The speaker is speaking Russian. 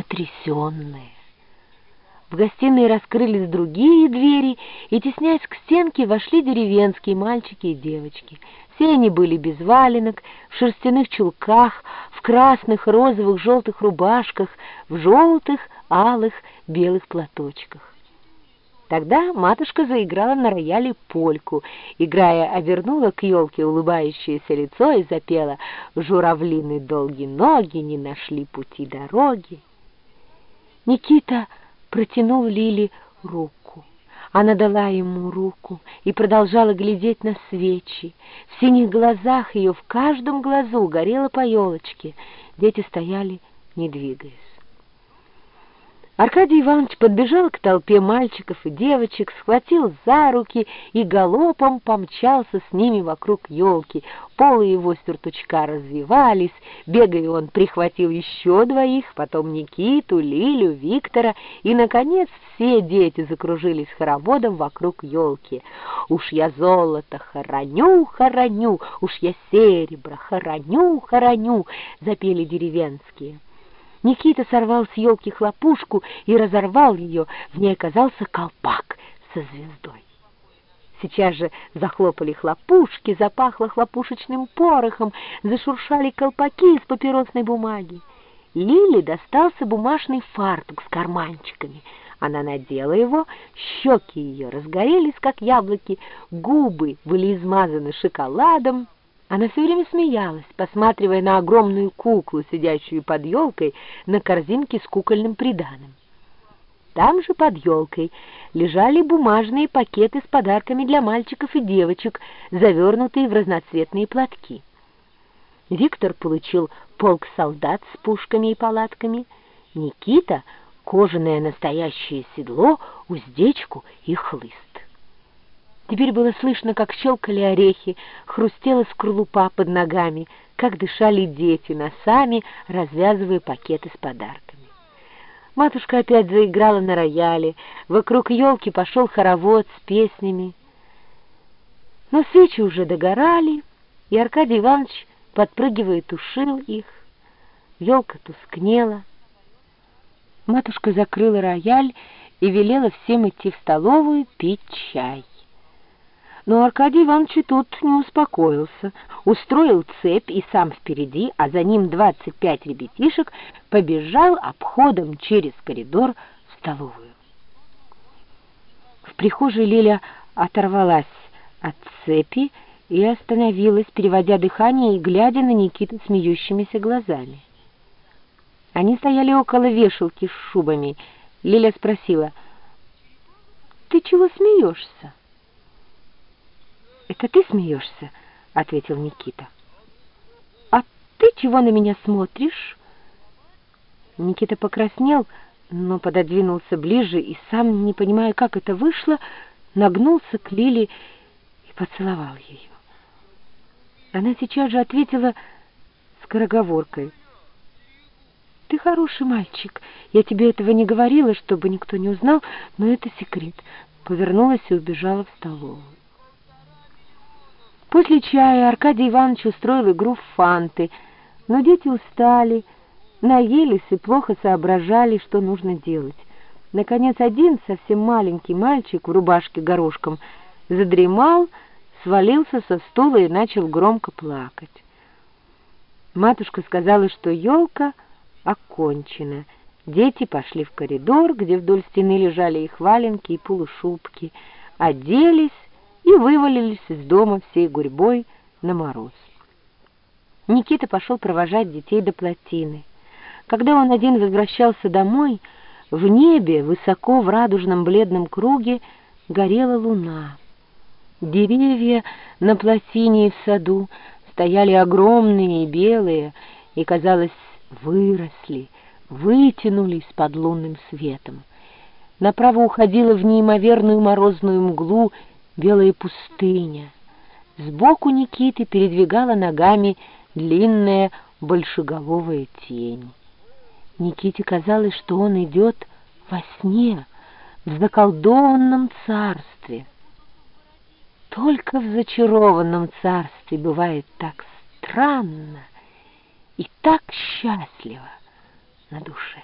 потрясенные. В гостиной раскрылись другие двери, и, теснясь к стенке, вошли деревенские мальчики и девочки. Все они были без валенок, в шерстяных чулках, в красных, розовых, желтых рубашках, в желтых, алых, белых платочках. Тогда матушка заиграла на рояле польку, играя, обернула к елке улыбающееся лицо и запела «Журавлины долгие ноги не нашли пути дороги». Никита протянул Лиле руку. Она дала ему руку и продолжала глядеть на свечи. В синих глазах ее, в каждом глазу горела по елочке. Дети стояли, не двигаясь. Аркадий Иванович подбежал к толпе мальчиков и девочек, схватил за руки и галопом помчался с ними вокруг елки. Полы его сюртучка развивались, бегая он прихватил еще двоих, потом Никиту, Лилю, Виктора, и, наконец, все дети закружились хороводом вокруг елки. «Уж я золото хороню, хороню, уж я серебро хороню, хороню», — запели деревенские. Никита сорвал с елки хлопушку и разорвал ее. В ней оказался колпак со звездой. Сейчас же захлопали хлопушки, запахло хлопушечным порохом, зашуршали колпаки из папиросной бумаги. Лиле достался бумажный фартук с карманчиками. Она надела его, щеки ее разгорелись, как яблоки, губы были измазаны шоколадом, она все время смеялась, посматривая на огромную куклу, сидящую под елкой на корзинке с кукольным приданым. Там же под елкой лежали бумажные пакеты с подарками для мальчиков и девочек, завернутые в разноцветные платки. Виктор получил полк солдат с пушками и палатками, Никита — кожаное настоящее седло, уздечку и хлыст. Теперь было слышно, как щелкали орехи, хрустела скорлупа под ногами, как дышали дети носами, развязывая пакеты с подарками. Матушка опять заиграла на рояле, вокруг елки пошел хоровод с песнями. Но свечи уже догорали, и Аркадий Иванович, подпрыгивая, тушил их. Елка тускнела. Матушка закрыла рояль и велела всем идти в столовую пить чай. Но Аркадий Иванович тут не успокоился. Устроил цепь и сам впереди, а за ним двадцать пять ребятишек побежал обходом через коридор в столовую. В прихожей Лиля оторвалась от цепи и остановилась, переводя дыхание и глядя на Никиту смеющимися глазами. Они стояли около вешалки с шубами. Лиля спросила, «Ты чего смеешься?» «Это ты смеешься?» — ответил Никита. «А ты чего на меня смотришь?» Никита покраснел, но пододвинулся ближе и, сам, не понимая, как это вышло, нагнулся к Лиле и поцеловал ее. Она сейчас же ответила скороговоркой. «Ты хороший мальчик. Я тебе этого не говорила, чтобы никто не узнал, но это секрет». Повернулась и убежала в столовую. После чая Аркадий Иванович устроил игру в фанты, но дети устали, наелись и плохо соображали, что нужно делать. Наконец один совсем маленький мальчик в рубашке горошком задремал, свалился со стула и начал громко плакать. Матушка сказала, что елка окончена. Дети пошли в коридор, где вдоль стены лежали их валенки и полушубки, оделись и вывалились из дома всей гурьбой на мороз. Никита пошел провожать детей до плотины. Когда он один возвращался домой, в небе, высоко в радужном бледном круге, горела луна. Деревья на плотине и в саду стояли огромные и белые, и, казалось, выросли, вытянулись под лунным светом. Направо уходила в неимоверную морозную мглу белая пустыня. Сбоку Никиты передвигала ногами длинная большеголовая тень. Никите казалось, что он идет во сне, в заколдованном царстве. Только в зачарованном царстве бывает так странно и так счастливо на душе.